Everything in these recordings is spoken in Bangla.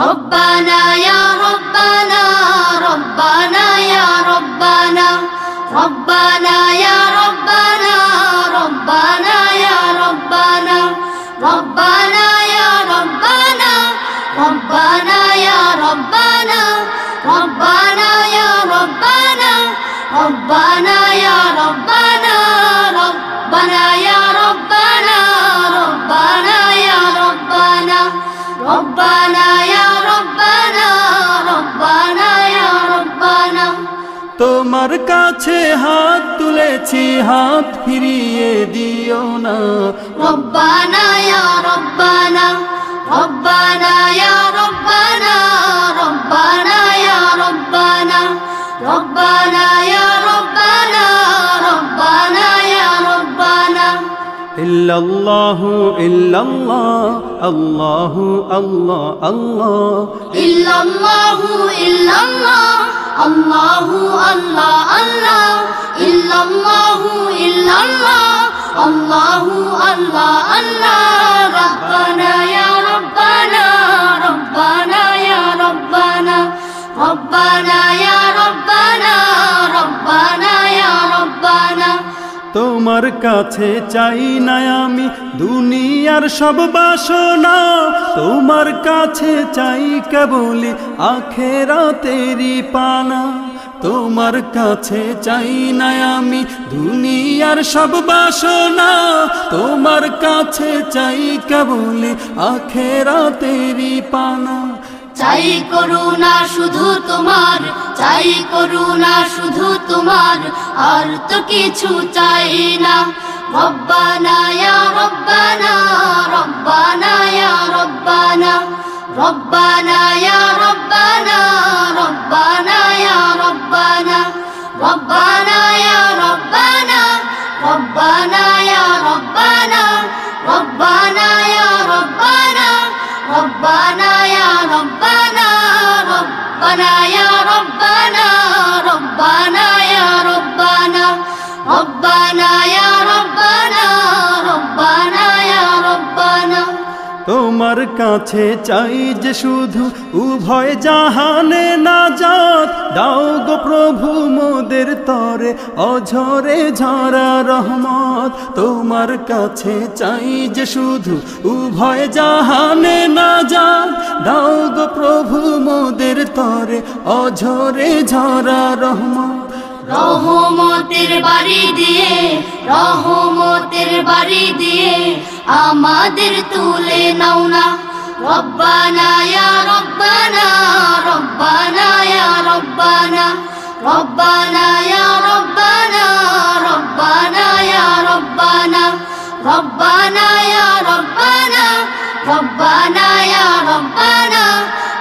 ربنا يا ربنا ربنا يا ربنا ربنا يا ربنا ربنا يا ربنا ربنا يا ربنا ربنا يا ربنا ربنا يا ربنا ربنا يا ربنا ربنا يا ربنا ربنا يا ربنا ربنا يا তোমার কাছে হাত তুলেছি হাত ফিরিয়ে দিও না। রব্বানা ইয়া রব্বানা ইল্লাল্লাহু ইল্লাল্লাহ আল্লাহু আল্লাহ আল্লাহ। ইল্লাল্লাহু আল্লাহ আল্লাহ আল্লাহু রব্বানা রব্বানা তোমার কাছে চাই না আমি দুনিয়ার সব বাসনা। তোমার কাছে চাই কেবলি আখেরা তেরি পানা। তোমার কাছে চাই না আমি দুনিয়ার সব বাসনা। তোমার কাছে চাই কেবলি আখেরা তেরি পানা। চাই করুণা শুধু তোমার, চাই করুণা শুধু তোমার, আর তো কিছু চাই না। রব্বানা রব্বানা রব্বানা রব্বানা রব্বানা রব্বানা রব্বানা ربنا يا ربنا ربنا يا ربنا ربنا يا ربنا ربنا يا ربنا ربنا يا ربنا ربنا يا ربنا তোমার কাছে চাই যে শুধু উভয় জাহানে না যাত দাও গো প্রভু মোদের তরে, অঝরে ঝরা রহমত। তোমার কাছে চাই যে শুধু উভয় জাহানে না যাত দাও গো প্রভু মোদের তরে, অঝরে ঝরা রহমত। রহমতের বাড়ি দিয়ে রহমতের বাড়ি দিয়ে আমাদের তুলে নাও না রব্বানা ইয়া রব্বানা রব্বানা ইয়া রব্বানা রব্বানা ইয়া রব্বানা রব্বানা ইয়া রব্বানা রব্বানা ইয়া রব্বানা রব্বানা ইয়া রব্বানা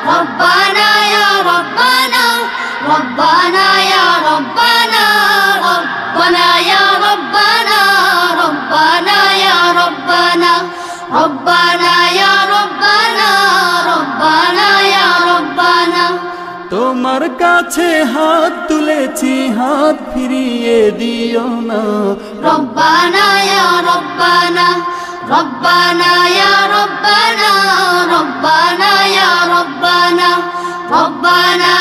রব্বানা ইয়া রব্বানা রব্বানা তোমার কাছে হাত তুলেছি হাত ফিরিয়ে দিও না। রব্বানা রব্বানা রব্বানা রব্বানা রব্বানা রব্বানা রব্বানা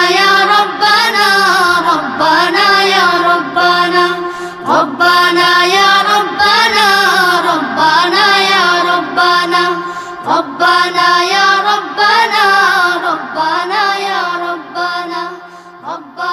ربنا يا ربنا ربنا يا ربنا ربنا